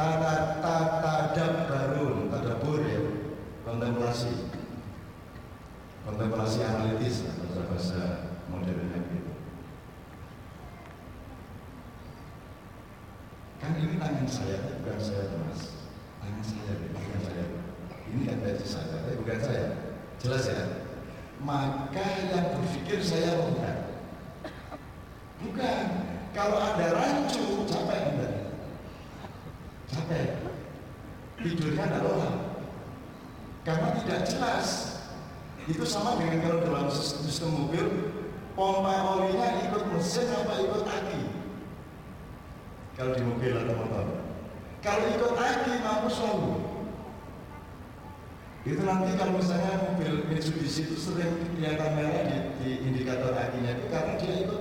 tata tata tadabbarun tadabur ya. Kontemplasi. Kontemplasi analitis bahasa bahasa modernnya gitu kan ini tangan saya bukan saya mas. Tangan saya bukan saya. Ini kan baju saya tapi bukan saya. Jelas ya? Maka yang berpikir saya bukan. Bukan. Kalau ada rancu capek anda capek tidurnya tidak lelah karena tidak jelas. Itu sama dengan kalau dalam sistem mobil pompa olinya ikut mesin apa ikut aki. Kalau di mobil atau motor kalau ikut aki mampu selalu itu nanti kalau misalnya mobil Mitsubishi itu sering kelihatan merah di, di indikator akinya itu karena dia ikut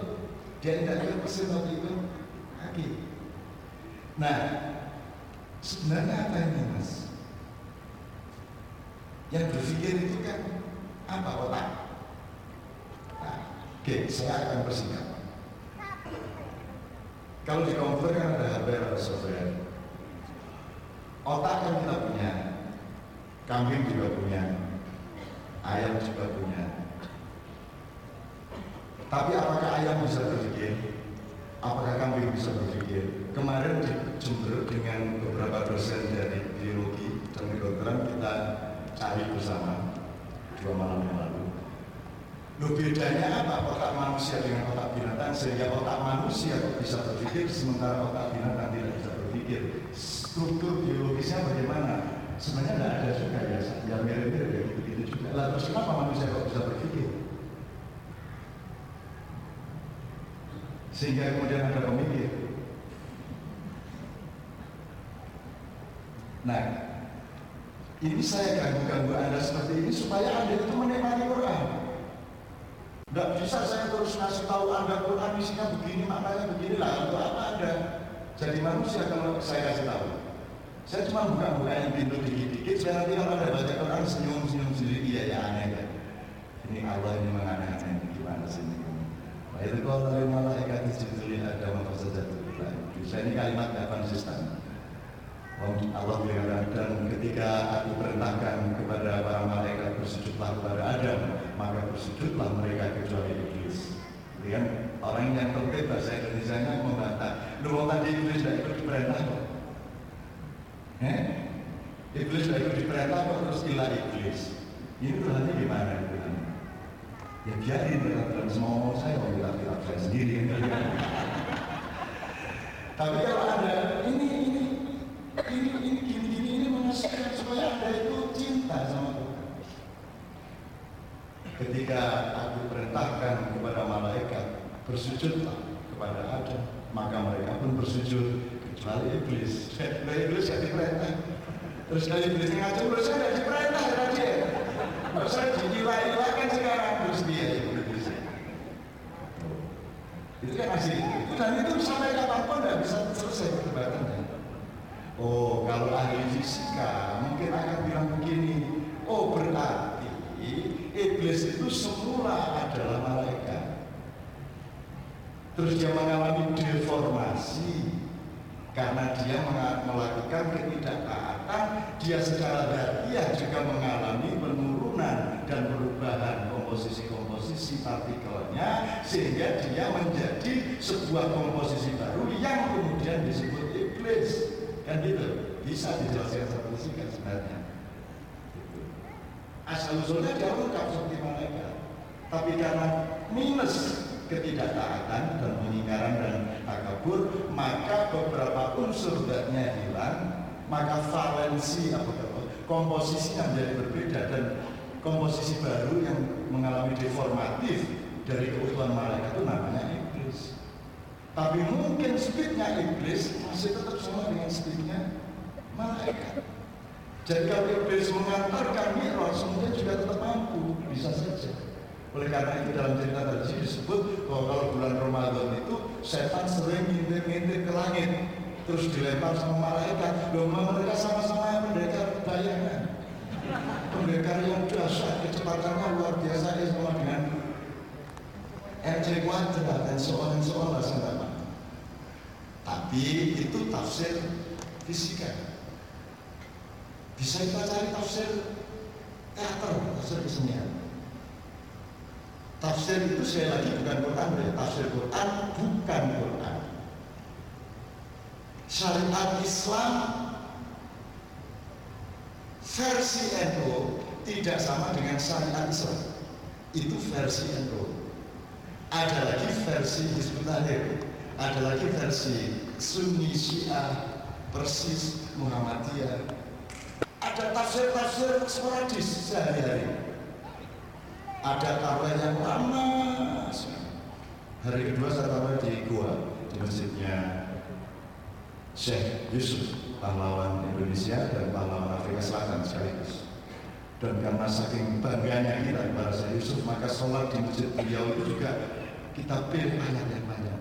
dia tidak ikut mesin tapi ikut aki. Nah sebenarnya apa ini mas? Yang berpikir itu kan apa otak nah, oke saya akan persingkat kalau di komputer kan ada hardware atau software. Otak kan kita punya. Kambing juga punya. Ayam juga punya. Tapi apakah ayam bisa berpikir? Apakah kambing bisa berpikir kemarin di Jember dengan beberapa dosen dari biologi dan kedokteran kita cari bersama dua malam yang lalu. Loh bedanya apa? Otak manusia dengan otak binatang? Sehingga otak manusia bisa berpikir sementara otak binatang tidak bisa berpikir. Struktur biologisnya bagaimana? Sebenarnya tidak ada juga ya yang mirip-mirip ya begitu juga. Lah terus kenapa manusia kok bisa berpikir? Sehingga kemudian ada pemikir nah ini saya ganggu-ganggu anda seperti ini supaya anda itu menikmati Quran. Tidak bisa saya terus ngasih tahu anda Quran isinya begini maknanya begini. Lah untuk apa anda jadi manusia kalau saya kasih tahu? Saya cuma buka-bukain pintu dikit-dikit saya nanti kalau anda baca Quran senyum-senyum sendiri. Iya ya aneh kan ini Allah ini menganeh-aneh gimana sih ini? Wa itu kalau malaikat isjudulil ada maka saja Bisa ini kalimat gak konsisten Allah berkata dan ketika aku perintahkan kepada para malaikat bersujudlah kepada Adam maka bersujudlah mereka kecuali iblis. Kan orang yang tertib bahasa Indonesia nya membantah lu mau tadi iblis tidak ikut diperintah kok. Eh? iblis tidak ikut diperintah kok terus gila iblis. Ini Tuhannya gimana gitu ya biarin dalam semua mau saya mau bilang bilang saya sendiri. Tapi kalau ada ini ini ini ini gini gini ini mengasihkan supaya anda itu cinta sama Tuhan. Ketika aku perintahkan kepada malaikat bersujudlah kepada Adam maka mereka pun bersujud kecuali iblis. Nah, iblis yang diperintah. Terus kalau iblis ngaco terus saya tidak diperintah ya dia terus saya diilah-ilahkan sekarang terus dia iblis. Itu kan itu. Dan itu sampai kapan pun tidak bisa selesai perdebatannya oh kalau ahli fisika mungkin akan bilang begini oh berarti iblis semula adalah malaikat. Terus dia mengalami deformasi. Karena dia melakukan ketidaktaatan dia secara hadiah juga mengalami penurunan dan perubahan komposisi-komposisi partikelnya sehingga dia menjadi sebuah komposisi baru yang kemudian disebut iblis. Kan gitu? Bisa dijelaskan satu singkat sebenarnya. Asal usulnya dia lengkap seperti malaikat tapi karena minus ketidaktaatan dan pengingkaran dan takabur maka beberapa unsur zatnya hilang maka valensi apa komposisinya menjadi berbeda dan komposisi baru yang mengalami deformatif dari keutuhan malaikat itu namanya iblis. Tapi mungkin speednya iblis masih tetap sama dengan speednya malaikat jadi kalau iblis mengantarkan miras mungkin juga tetap mampu bisa saja oleh karena itu dalam cerita tadi disebut bahwa kalau bulan Ramadan itu setan sering ngintip-ngintip ke langit terus dilempar sama malaikat. Loh mereka sama-sama pendekar bayangan. Pendekar yang dahsyat kecepatannya luar biasa ya sama dengan RC kuadrat dan soal dan soal lah sama. Tapi itu tafsir fisika. Bisa kita cari tafsir teater, tafsir kesenian. Tafsir itu saya lagi bukan Quran ya. Tafsir Quran bukan Quran. Syariat Islam versi NU tidak sama dengan syariat Islam. Itu versi NU. Ada lagi versi Hizbut Tahrir, ada lagi versi Sunni Syiah, Persis, Muhammadiyah. Ada tafsir-tafsir sporadis sehari-hari. Ada tarawih yang lama. Hari kedua saya di gua di masjidnya Syekh Yusuf pahlawan Indonesia dan pahlawan Afrika Selatan sekaligus. Dan karena saking bangganya kita kepada Syekh Yusuf maka sholat di masjid beliau itu juga kita pilih ayat yang baik